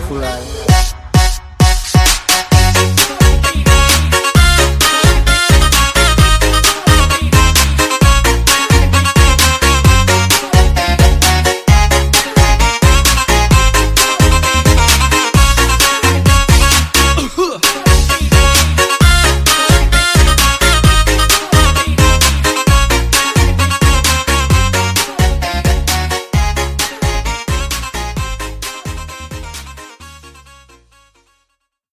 出来